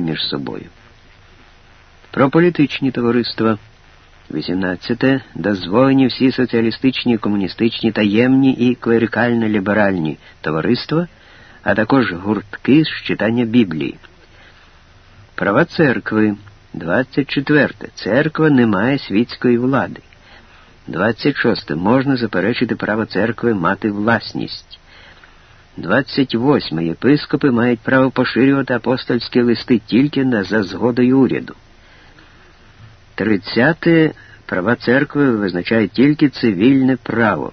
між собою. Про політичні товариства. 18. Дозволені всі соціалістичні, комуністичні, таємні і клерикально-ліберальні товариства, а також гуртки з читання Біблії. Права церкви. 24. Церква не має світської влади. 26. Можна заперечити право церкви мати власність. 28. Єпископи мають право поширювати апостольські листи тільки на за згодою уряду. 30. Права церкви визначають тільки цивільне право.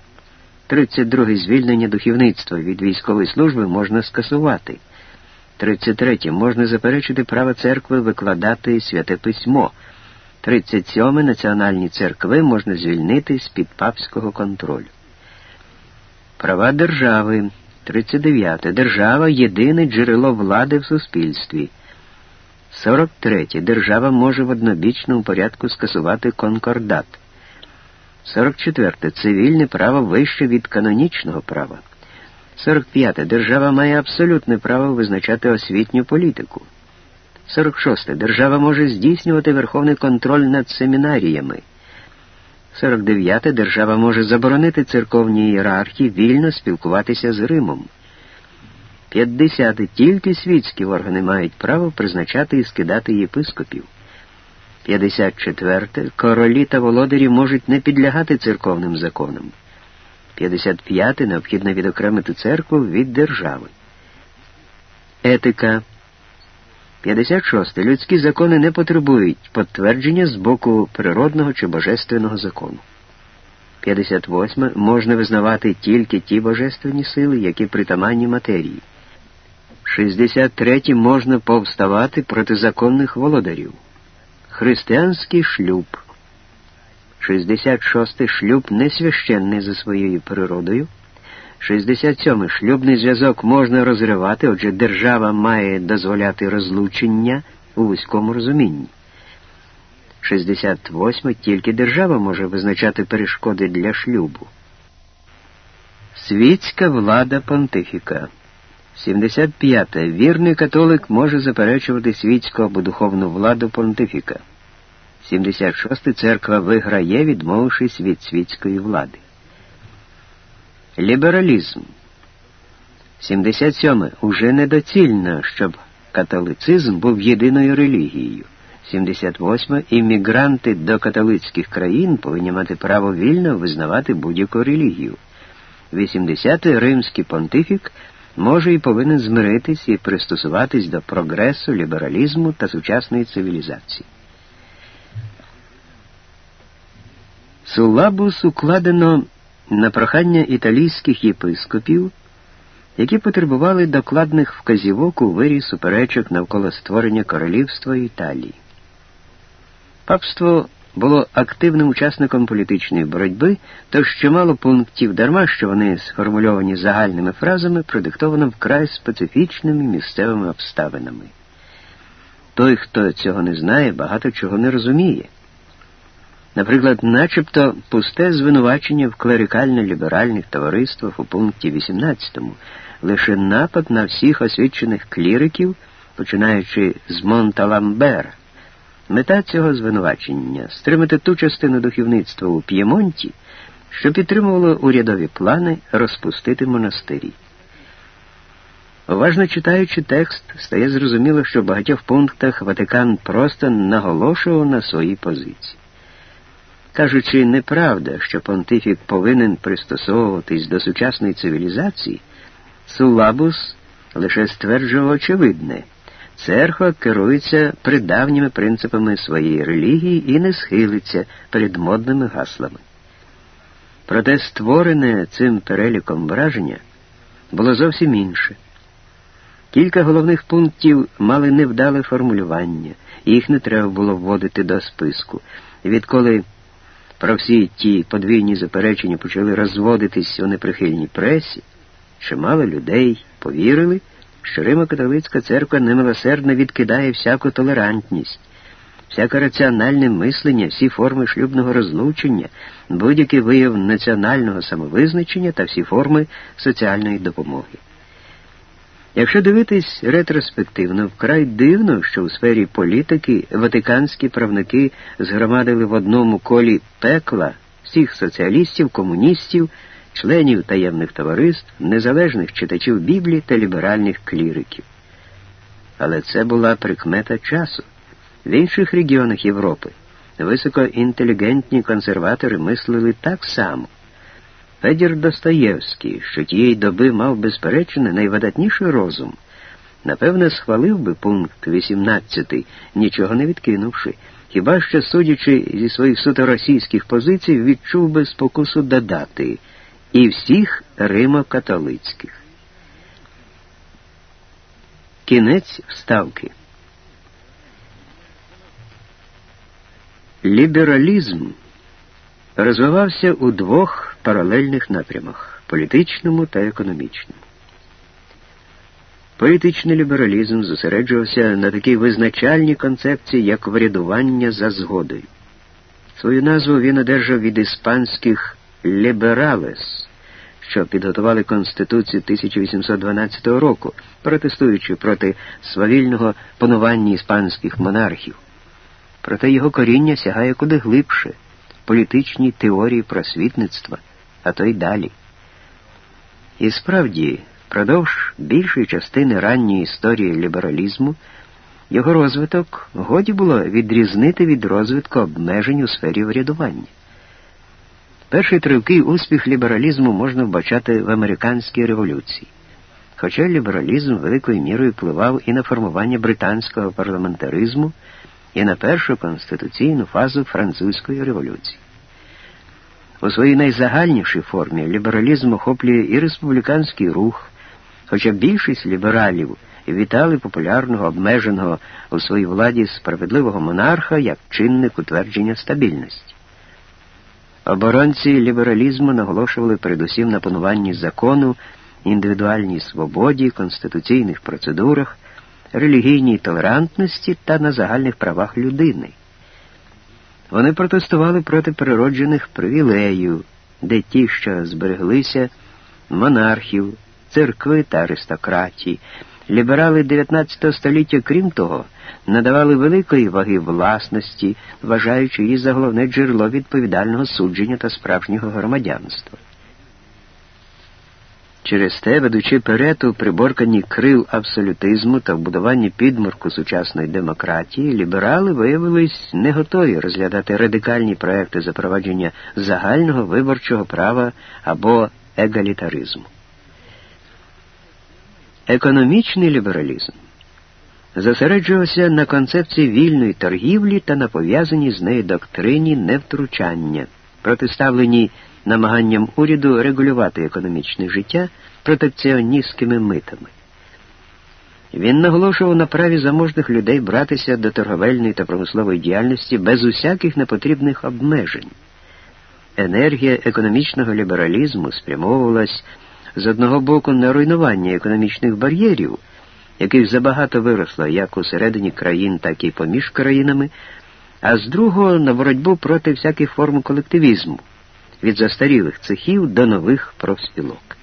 32. Звільнення духовництва від військової служби можна скасувати. 33. Можна заперечити право церкви викладати святе письмо. 37. Національні церкви можна звільнити з-під папського контролю. Права держави. 39. Держава єдине джерело влади в суспільстві. 43. Держава може в однобічному порядку скасувати конкордат. 44. Цивільне право вище від канонічного права. 45. Держава має абсолютне право визначати освітню політику. 46. Держава може здійснювати верховний контроль над семінаріями. 49. Держава може заборонити церковній ієрархії вільно спілкуватися з Римом. 50. Тільки світські органи мають право призначати і скидати єпископів. 54. Королі та володарі можуть не підлягати церковним законам. 55. Необхідно відокремити церкву від держави. Етика. 56. Людські закони не потребують підтвердження з боку природного чи божественного закону. 58. Можна визнавати тільки ті божественні сили, які притаманні матерії. 63. Можна повставати проти законних володарів. Християнський шлюб. 66. Шлюб не священний за своєю природою. 67. Шлюбний зв'язок можна розривати, отже, держава має дозволяти розлучення у вузькому розумінні. 68. Тільки держава може визначати перешкоди для шлюбу. Світська влада понтифіка. 75. Вірний католик може заперечувати світську або духовну владу понтифіка. 76. Церква виграє, відмовившись від світської влади. Лібералізм. 77. Уже недоцільно, щоб католицизм був єдиною релігією. 78. Іммігранти до католицьких країн повинні мати право вільно визнавати будь-яку релігію. 80. Римський понтифік може і повинен змиритись і пристосуватись до прогресу, лібералізму та сучасної цивілізації. Сулабус укладено на прохання італійських єпископів, які потребували докладних вказівок у вирі суперечок навколо створення королівства Італії. Папство було активним учасником політичної боротьби, тож чимало пунктів дарма, що вони сформульовані загальними фразами, продиктовано вкрай специфічними місцевими обставинами. Той, хто цього не знає, багато чого не розуміє. Наприклад, начебто пусте звинувачення в клерикально-ліберальних товариствах у пункті 18, лише напад на всіх освічених кліриків, починаючи з Монталамбера. Мета цього звинувачення стримати ту частину духовництва у П'ємонті, що підтримувало урядові плани розпустити монастирі. Уважно читаючи текст, стає зрозуміло, що в багатьох пунктах Ватикан просто наголошував на своїй позиції. Кажучи, неправда, що понтифік повинен пристосовуватись до сучасної цивілізації, Сулабус лише стверджував очевидне. Церква керується придавніми принципами своєї релігії і не схилиться перед модними гаслами. Проте створене цим переліком враження було зовсім інше. Кілька головних пунктів мали невдале формулювання, їх не треба було вводити до списку. Відколи про всі ті подвійні заперечення почали розводитись у неприхильній пресі, чимало людей повірили що Римо-католицька церква немилосердно відкидає всяку толерантність, всяке раціональне мислення, всі форми шлюбного розлучення, будь-який вияв національного самовизначення та всі форми соціальної допомоги. Якщо дивитись ретроспективно, вкрай дивно, що у сфері політики ватиканські правники згромадили в одному колі пекла всіх соціалістів, комуністів, членів таємних товариств, незалежних читачів Біблії та ліберальних кліриків. Але це була прикмета часу. В інших регіонах Європи високоінтелігентні консерватори мислили так само. Федір Достоєвський, що тієї доби мав безперечно найвидатніший розум, напевне, схвалив би пункт 18, нічого не відкинувши, хіба що, судячи зі своїх суто російських позицій, відчув би спокусу додати і всіх римо-католицьких. Кінець вставки. Лібералізм розвивався у двох паралельних напрямах політичному та економічному. Політичний лібералізм зосереджувався на такій визначальній концепції, як врядування за згодою. Свою назву він одержав від іспанських liberales, що підготували Конституцію 1812 року, протестуючи проти свавільного панування іспанських монархів. Проте його коріння сягає куди глибше політичній теорії просвітництва, а то й далі. І справді, впродовж більшої частини ранньої історії лібералізму його розвиток годі було відрізнити від розвитку обмежень у сфері врядування. Перший тривкий успіх лібералізму можна вбачати в американській революції, хоча лібералізм великою мірою впливав і на формування британського парламентаризму і на першу конституційну фазу французької революції. У своїй найзагальнішій формі лібералізм охоплює і республіканський рух, хоча більшість лібералів вітали популярного обмеженого у своїй владі справедливого монарха як чинник утвердження стабільності. Оборонці лібералізму наголошували передусім на пануванні закону, індивідуальній свободі, конституційних процедурах, релігійній толерантності та на загальних правах людини. Вони протестували проти природжених привілеїв, де ті, що збереглися, монархів, церкви та аристократії. Ліберали 19 століття, крім того, надавали великої ваги власності, вважаючи її за головне джерело відповідального судження та справжнього громадянства. Через те, ведучи перед у приборканні крил абсолютизму та вбудуванні підморку сучасної демократії, ліберали виявились не готові розглядати радикальні проекти запровадження загального виборчого права або егалітаризму. Економічний лібералізм зосереджувався на концепції вільної торгівлі та на пов'язаній з нею доктрині невтручання, протиставленій намаганням уряду регулювати економічне життя протекціоністськими митами. Він наголошував на праві заможних людей братися до торговельної та промислової діяльності без усяких непотрібних обмежень. Енергія економічного лібералізму спрямовувалась з одного боку на руйнування економічних бар'єрів, яких забагато виросло як у середині країн, так і поміж країнами, а з другого на боротьбу проти всяких форм колективізму від застарілих цехів до нових профспілок.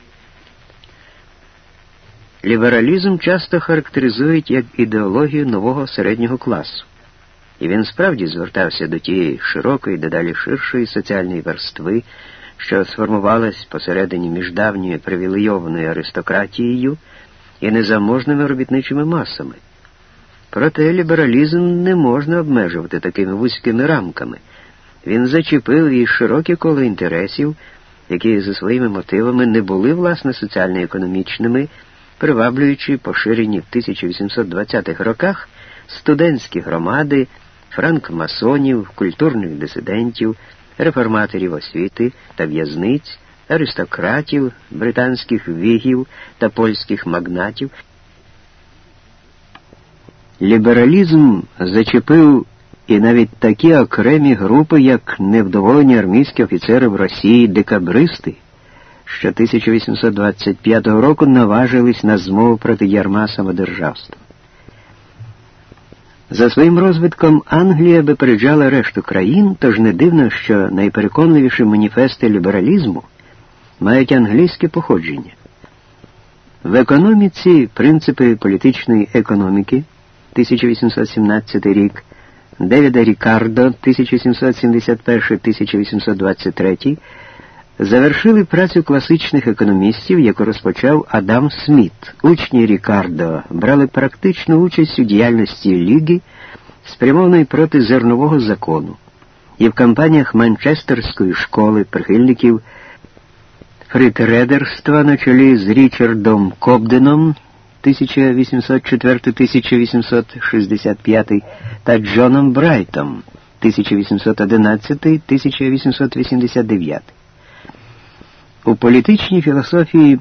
Лібералізм часто характеризують як ідеологію нового середнього класу, і він справді звертався до тієї широкої, дедалі ширшої соціальної верстви, що сформувалась посередині між давньою привілейованою аристократією і незаможними робітничими масами. Проте лібералізм не можна обмежувати такими вузькими рамками. Він зачепив і широке коло інтересів, які за своїми мотивами не були власне соціально-економічними, приваблюючи поширені в 1820-х роках студентські громади, франкмасонів, культурних дисидентів, реформаторів освіти та в'язниць, аристократів, британських вігів та польських магнатів. Лібералізм зачепив і навіть такі окремі групи, як невдоволені армійські офіцери в Росії декабристи, що 1825 року наважились на змову проти ярма самодержавства. За своїм розвитком Англія випереджала решту країн, тож не дивно, що найпереконливіші маніфести лібералізму мають англійське походження. В економіці принципи політичної економіки 1817 рік Девіда Рікардо 1771-1823 завершили працю класичних економістів, яку розпочав Адам Сміт. Учні Рікардо брали практичну участь у діяльності Ліги, спрямованої проти зернового закону, і в кампаніях Манчестерської школи прихильників фритредерства на чолі з Річардом Кобденом 1804-1865 та Джоном Брайтом 1811-1889. У політичній філософії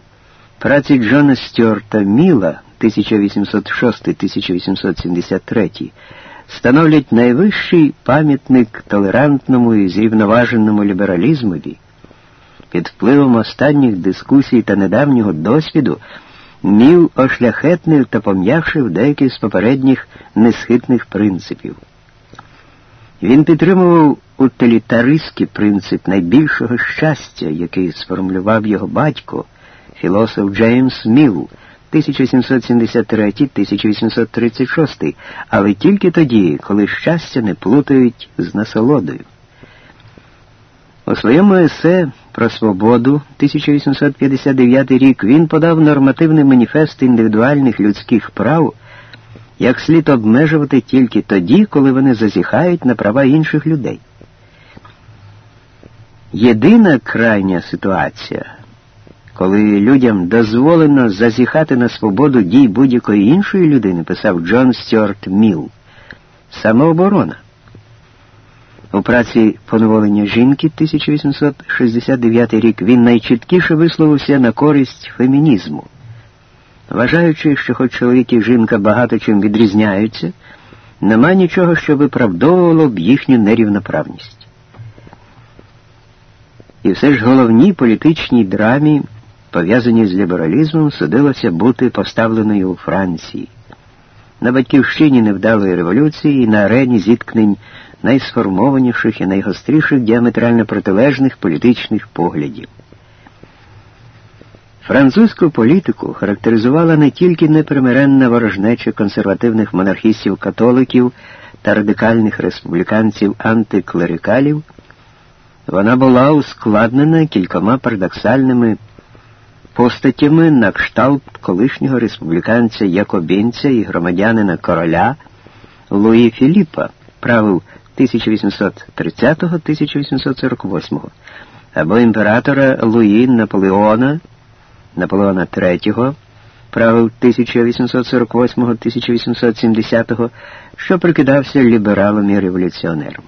праці Джона Стюарта Міла 1806-1873 становлять найвищий пам'ятник толерантному і зрівноваженому лібералізмові. Під впливом останніх дискусій та недавнього досвіду Міл ошляхетнив та пом'якшив деякі з попередніх несхитних принципів. Він підтримував утилітаристський принцип найбільшого щастя, який сформулював його батько, філософ Джеймс Міл 1773-1836, але тільки тоді, коли щастя не плутають з насолодою. У своєму есе про свободу 1859 рік він подав нормативний маніфест індивідуальних людських прав, як слід обмежувати тільки тоді, коли вони зазіхають на права інших людей. Єдина крайня ситуація, коли людям дозволено зазіхати на свободу дій будь-якої іншої людини, писав Джон Стюарт Міл, самооборона. У праці поневолення жінки 1869 рік він найчіткіше висловився на користь фемінізму, вважаючи, що хоч чоловік і жінка багато чим відрізняються, нема нічого, що виправдовувало б їхню нерівноправність. І все ж головній політичній драмі, пов'язаній з лібералізмом, судилося бути поставленою у Франції. На батьківщині невдалої революції і на арені зіткнень найсформованіших і найгостріших діаметрально протилежних політичних поглядів. Французьку політику характеризувала не тільки непримиренна ворожнеча консервативних монархістів-католиків та радикальних республіканців-антиклерикалів, вона була ускладнена кількома парадоксальними постатями на кшталт колишнього республіканця Якобінця і громадянина короля Луї Філіпа, правил 1830-1848 або імператора Луї Наполеона, Наполеона III, правил 1848-1870, що прикидався лібералом і революціонером.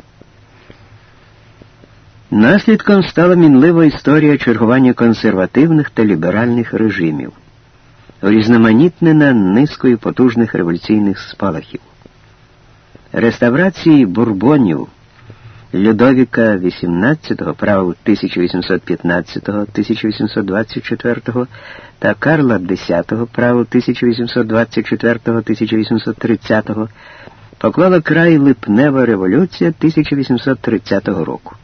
Наслідком стала мінлива історія чергування консервативних та ліберальних режимів, урізноманітнена низкою потужних революційних спалахів. Реставрації бурбонів Людовіка XVIII правил 1815-1824 та Карла X правил 1824-1830 поклала край липнева революція 1830 року.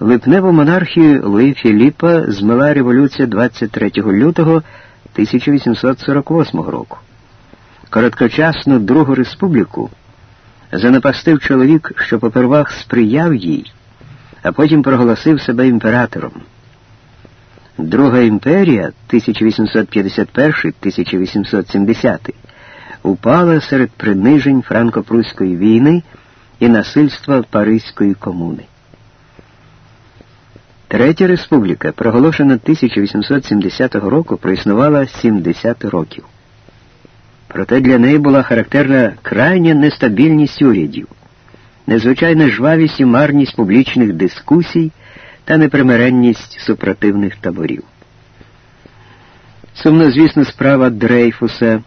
Липневу монархію Луї Філіпа змила революція 23 лютого 1848 року. Короткочасну Другу республіку занапастив чоловік, що попервах сприяв їй, а потім проголосив себе імператором. Друга імперія 1851-1870 упала серед принижень франко-прусської війни і насильства Паризької комуни. Третя республіка, проголошена 1870 року, проіснувала 70 років. Проте для неї була характерна крайня нестабільність урядів, незвичайна жвавість і марність публічних дискусій та непримиренність супротивних таборів. Сумно, звісно, справа Дрейфуса,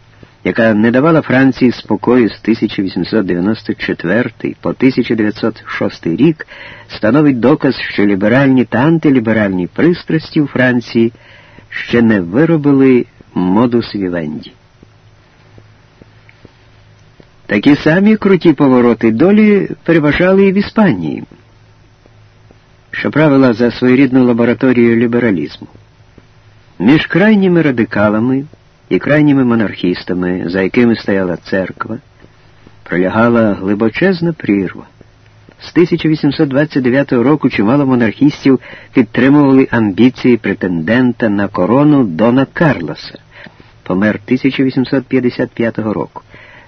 яка не давала Франції спокою з 1894 по 1906 рік, становить доказ, що ліберальні та антиліберальні пристрасті у Франції ще не виробили модус вівенді. Такі самі круті повороти долі переважали і в Іспанії, що правила за своєрідну лабораторію лібералізму. Між крайніми радикалами і крайніми монархістами, за якими стояла церква, пролягала глибочезна прірва. З 1829 року чимало монархістів підтримували амбіції претендента на корону Дона Карлоса, помер 1855 року,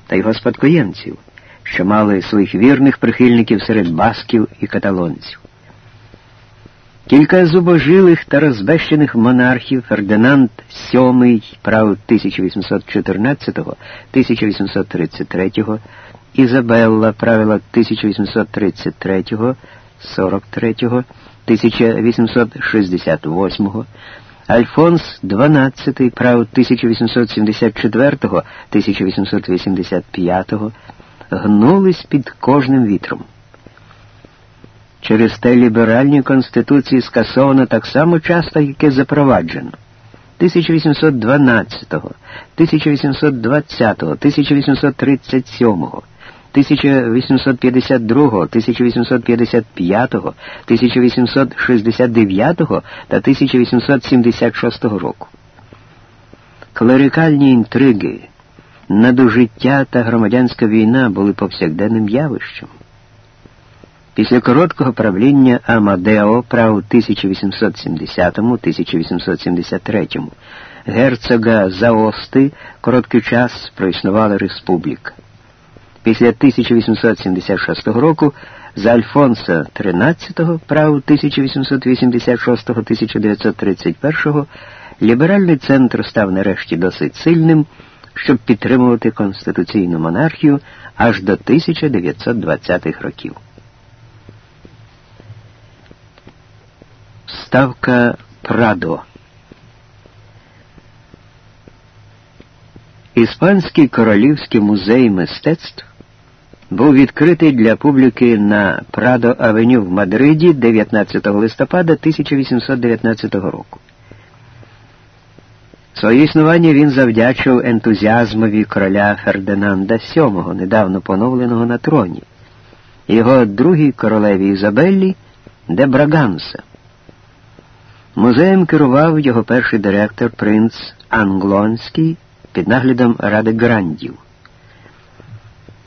та його спадкоємців, що мали своїх вірних прихильників серед басків і каталонців. Кілька зубожилих та розбещених монархів Фердинанд VII правив 1814-1833, Ізабелла правила 1833, 43, 1868, Альфонс XII правив 1874-1885, гнулись під кожним вітром. Через те ліберальні конституції скасовано так само часто, як і запроваджено. 1812, 1820, 1837, 1852, 1855, 1869 та 1876 року. Клерикальні інтриги, надужиття та громадянська війна були повсякденним явищем. Після короткого правління Амадео прав 1870-1873 герцога Заости короткий час проіснувала республіка. Після 1876 року за Альфонса XIII прав 1886-1931 ліберальний центр став нарешті досить сильним, щоб підтримувати конституційну монархію аж до 1920-х років. Ставка Прадо. Іспанський королівський музей мистецтв був відкритий для публіки на Прадо Авеню в Мадриді 19 листопада 1819 року. Своє існування він завдячив ентузіазмові короля Фердинанда VII, недавно поновленого на троні, його другій королеві Ізабеллі де Браганса. Музеєм керував його перший директор принц Англонський під наглядом Ради Грандів.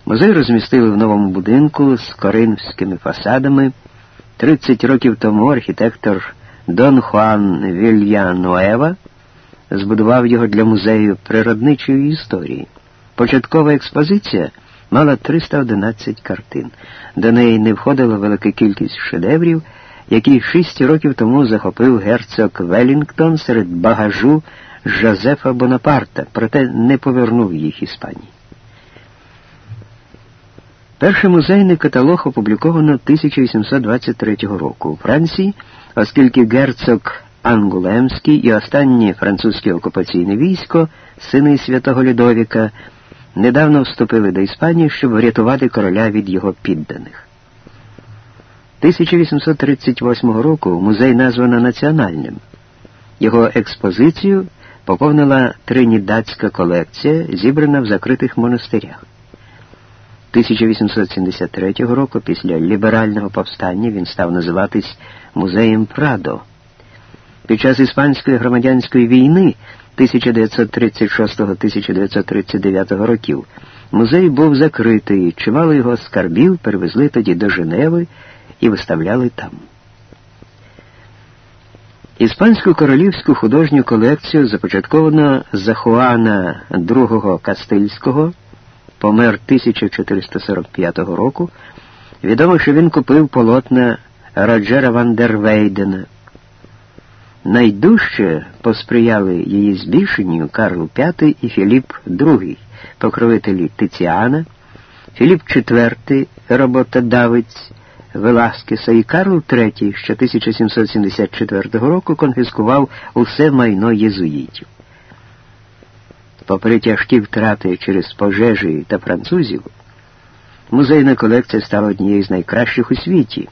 Музей розмістили в новому будинку з коринфськими фасадами. 30 років тому архітектор Дон Хуан Вільянуева збудував його для музею природничої історії. Початкова експозиція мала 311 картин. До неї не входила велика кількість шедеврів який шість років тому захопив герцог Велінгтон серед багажу Жозефа Бонапарта, проте не повернув їх Іспанії. Перший музейний каталог опубліковано 1823 року у Франції, оскільки герцог Ангулемський і останнє французьке окупаційне військо, сини святого Людовіка, недавно вступили до Іспанії, щоб врятувати короля від його підданих. 1838 року музей названо національним. Його експозицію поповнила тринідадська колекція, зібрана в закритих монастирях. 1873 року, після ліберального повстання, він став називатись Музеєм Прадо. Під час Іспанської громадянської війни 1936-1939 років музей був закритий, чимало його скарбів перевезли тоді до Женеви і виставляли там. Іспанську королівську художню колекцію започатковано за Хуана II Кастильського, помер 1445 року. Відомо, що він купив полотна Роджера Вандервейдена. Найдужче посприяли її збільшенню Карл V і Філіп II, покровителі Тиціана, Філіп IV, роботодавець, Веласкеса і Карл III, що 1774 року конфіскував усе майно єзуїтів. Попри тяжкі втрати через пожежі та французів, музейна колекція стала однією з найкращих у світі,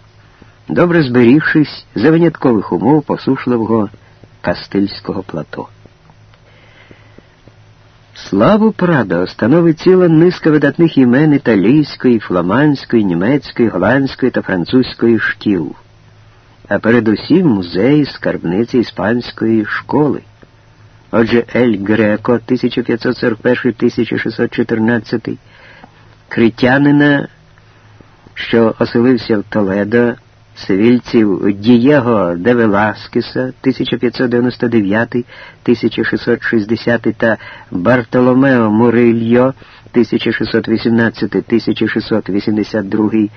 добре зберігшись за виняткових умов посушливого Кастильського плато. Славу Прадо становить ціла низка видатних імен італійської, фламандської, німецької, голландської та французької шкіл, а передусім музеї скарбниці іспанської школи. Отже, Ель Греко 1541-1614, критянина, що оселився в Толедо, севільців Дієго де Веласкеса 1599-1660 та Бартоломео Мурильо 1618-1682,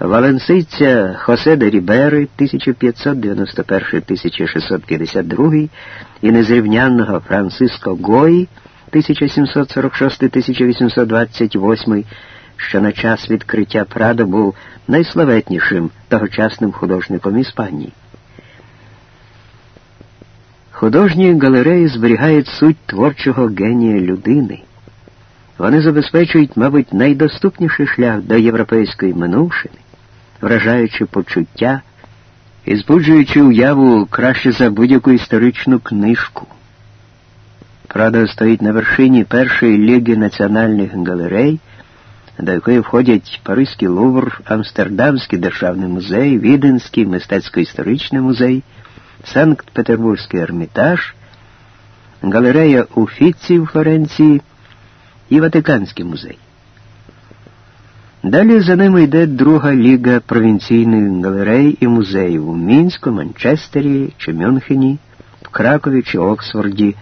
валенсийця Хосе де Рібери 1591-1652 і незрівнянного Франциско Гої 1746-1828 що на час відкриття Прадо був найславетнішим тогочасним художником Іспанії. Художні галереї зберігають суть творчого генія людини. Вони забезпечують, мабуть, найдоступніший шлях до європейської минувшини, вражаючи почуття і збуджуючи уяву краще за будь-яку історичну книжку. Прадо стоїть на вершині першої ліги національних галерей до якої входять Паризький Лувр, Амстердамський державний музей, Віденський мистецько-історичний музей, Санкт-Петербурзький ермітаж, галерея Уфіці в Флоренції і Ватиканський музей. Далі за ними йде друга ліга провінційних галерей і музеїв у Мінську, Манчестері чи Мюнхені, в Кракові чи Оксфорді,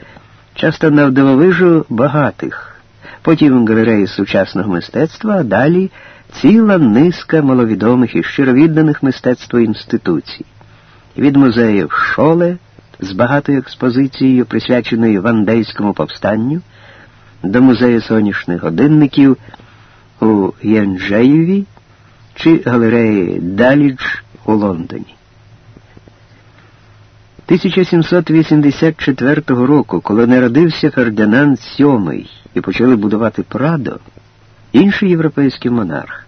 часто навдивовижу багатих потім галереї сучасного мистецтва, а далі ціла низка маловідомих і щировідданих мистецтву інституцій. Від музеїв Шоле з багатою експозицією, присвяченою Вандейському повстанню, до музею сонячних годинників у Янджеєві чи галереї Далідж у Лондоні. 1784 року, коли народився Фердинанд VII і почали будувати Прадо, інший європейський монарх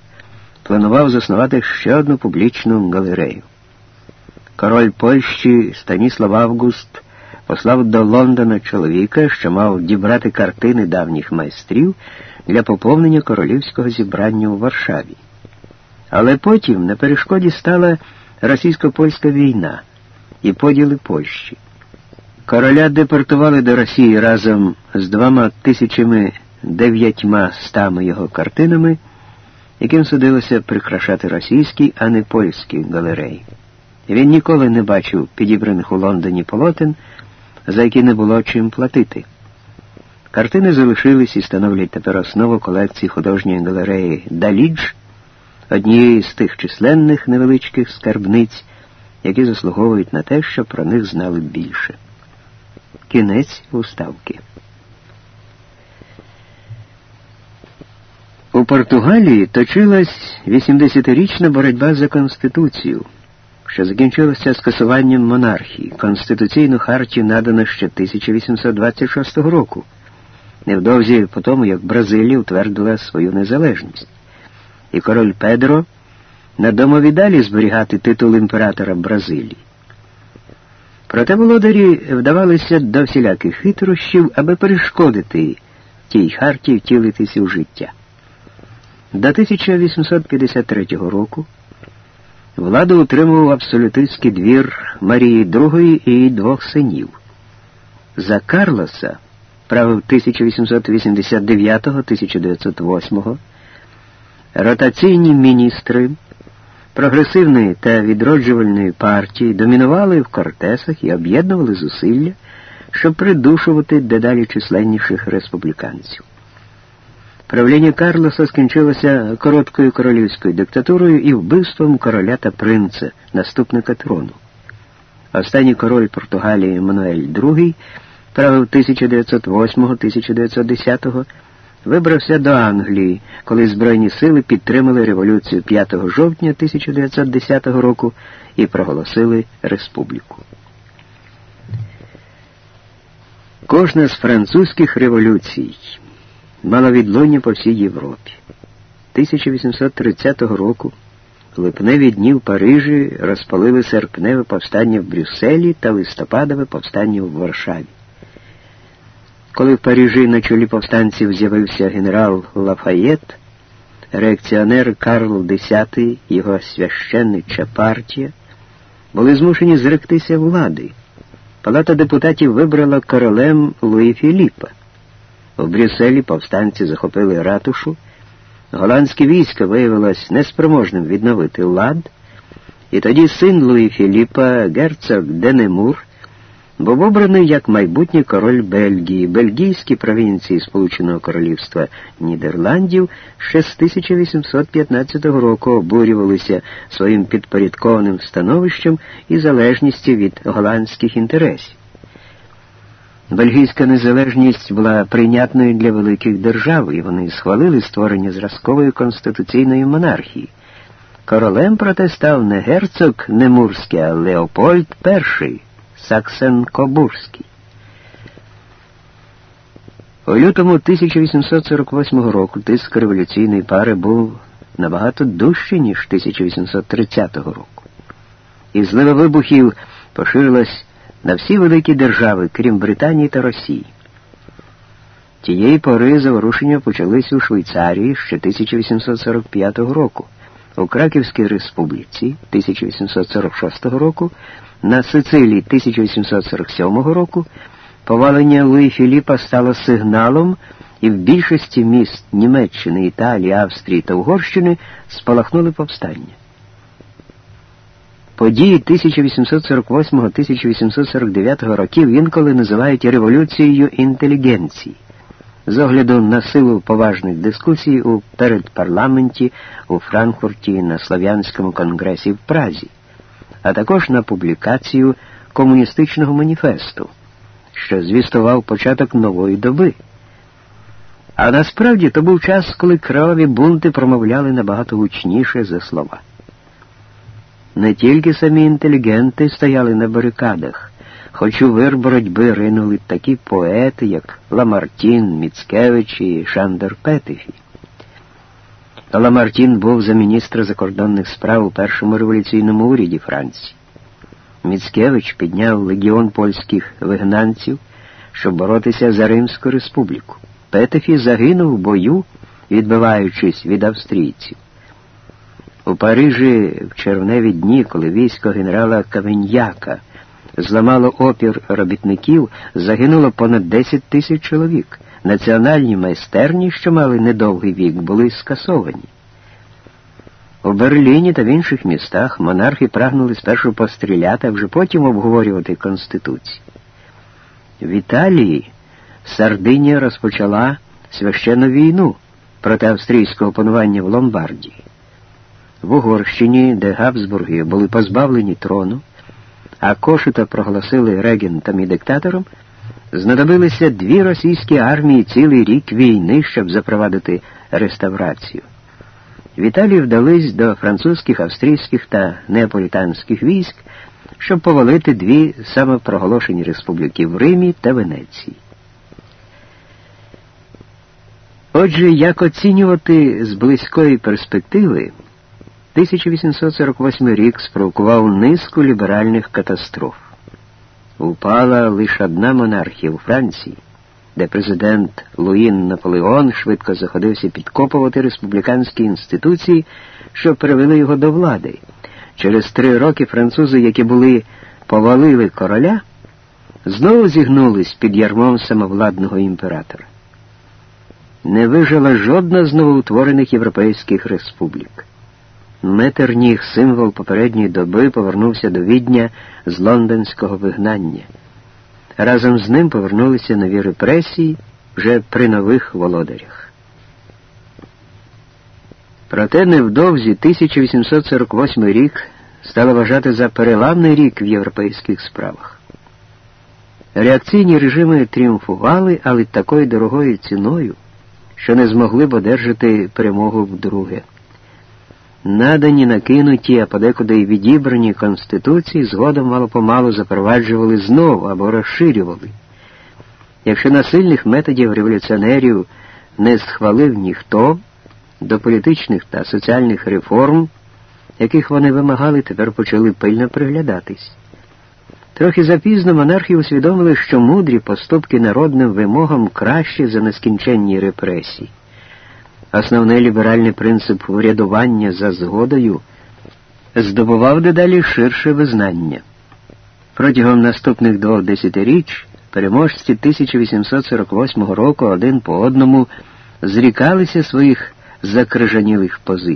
планував заснувати ще одну публічну галерею. Король Польщі Станіслав Август послав до Лондона чоловіка, що мав дібрати картини давніх майстрів для поповнення королівського зібрання у Варшаві. Але потім на перешкоді стала російсько-польська війна і поділи Польщі. Короля депортували до Росії разом з двома тисячами дев'ятьма стами його картинами, яким судилося прикрашати російські, а не польські галереї. Він ніколи не бачив підібраних у Лондоні полотен, за які не було чим платити. Картини залишились і становлять тепер основу колекції художньої галереї Далідж, однієї з тих численних невеличких скарбниць, які заслуговують на те, що про них знали більше. Кінець уставки. У Португалії точилась 80-річна боротьба за Конституцію, що закінчилася скасуванням монархії. Конституційну хартію надано ще 1826 року, невдовзі по тому, як Бразилія утвердила свою незалежність. І король Педро надумав і далі зберігати титул імператора Бразилії. Проте володарі вдавалися до всіляких хитрощів, аби перешкодити тій харті втілитися у життя. До 1853 року владу утримував абсолютистський двір Марії II і її двох синів. За Карлоса правив 1889-1908 ротаційні міністри прогресивної та відроджувальної партії домінували в кортесах і об'єднували зусилля, щоб придушувати дедалі численніших республіканців. Правління Карлоса скінчилося короткою королівською диктатурою і вбивством короля та принца, наступника трону. Останній король Португалії Мануель II правив 1908-1910 вибрався до Англії, коли Збройні сили підтримали революцію 5 жовтня 1910 року і проголосили республіку. Кожна з французьких революцій мала відлуння по всій Європі. 1830 року липневі дні в Парижі розпалили серпневе повстання в Брюсселі та листопадове повстання в Варшаві. Коли в Парижі на чолі повстанців з'явився генерал Лафаєт, реакціонер Карл X, його священнича партія, були змушені зректися влади, Палата депутатів вибрала королем Луї Філіпа. У Брюсселі повстанці захопили ратушу, голландське військо виявилось неспроможним відновити лад, і тоді син Луї Філіпа, герцог де Немур, був обраний як майбутній король Бельгії, бельгійські провінції Сполученого Королівства Нідерландів ще з 1815 року обурювалися своїм підпорядкованим становищем і залежністю від голландських інтересів. Бельгійська незалежність була прийнятною для великих держав, і вони схвалили створення зразкової конституційної монархії. Королем проте став не герцог Немурський, а Леопольд І, Саксен-Кобурський. У лютому 1848 року тиск революційної пари був набагато дужчий, ніж 1830 року. І злива вибухів поширилась на всі великі держави, крім Британії та Росії. Тієї пори заворушення почалися у Швейцарії ще 1845 року, у Краківській республіці 1846 року, на Сицилії 1847 року. Повалення Луї Філіпа стало сигналом, і в більшості міст Німеччини, Італії, Австрії та Угорщини спалахнули повстання. Події 1848-1849 років інколи називають революцією інтелігенції з огляду на силу поважних дискусій у передпарламенті у Франкфурті на Слов'янському конгресі в Празі, а також на публікацію комуністичного маніфесту, що звістував початок нової доби. А насправді то був час, коли крові бунти промовляли набагато гучніше за слова. Не тільки самі інтелігенти стояли на барикадах, хоч у вир боротьби ринули такі поети, як Ламартін, Міцкевич і Шандер Петефі. Ламартін був за міністра закордонних справ у першому революційному уряді Франції. Міцкевич підняв легіон польських вигнанців, щоб боротися за Римську республіку. Петефі загинув в бою, відбиваючись від австрійців. У Парижі в червневі дні, коли військо генерала Кавеньяка зламало опір робітників, загинуло понад 10 тисяч чоловік. Національні майстерні, що мали недовгий вік, були скасовані. У Берліні та в інших містах монархи прагнули спершу постріляти, а вже потім обговорювати Конституцію. В Італії Сардинія розпочала священну війну проти австрійського панування в Ломбардії. В Угорщині, де Габсбурги були позбавлені трону, а Кошута проголосили регентом і диктатором, знадобилися дві російські армії цілий рік війни, щоб запровадити реставрацію. В Італії вдались до французьких, австрійських та неаполітанських військ, щоб повалити дві самопроголошені республіки в Римі та Венеції. Отже, як оцінювати з близької перспективи, 1848 рік спровокував низку ліберальних катастроф. Упала лише одна монархія у Франції, де президент Луїн Наполеон швидко заходився підкопувати республіканські інституції, що привели його до влади. Через три роки французи, які були повалили короля, знову зігнулись під ярмом самовладного імператора. Не вижила жодна з новоутворених європейських республік. Метерніг, символ попередньої доби, повернувся до відня з лондонського вигнання. Разом з ним повернулися нові репресії вже при нових володарях. Проте невдовзі 1848 рік стало вважати за переламний рік в європейських справах. Реакційні режими тріумфували, але такою дорогою ціною, що не змогли б одержати перемогу вдруге надані, накинуті, а подекуди й відібрані конституції згодом мало-помалу запроваджували знову або розширювали. Якщо насильних методів революціонерів не схвалив ніхто, до політичних та соціальних реформ, яких вони вимагали, тепер почали пильно приглядатись. Трохи запізно монархи усвідомили, що мудрі поступки народним вимогам краще за нескінченні репресії. Основний ліберальний принцип врядування за згодою здобував дедалі ширше визнання. Протягом наступних двох десятиріч переможці 1848 року один по одному зрікалися своїх закрижанілих позицій.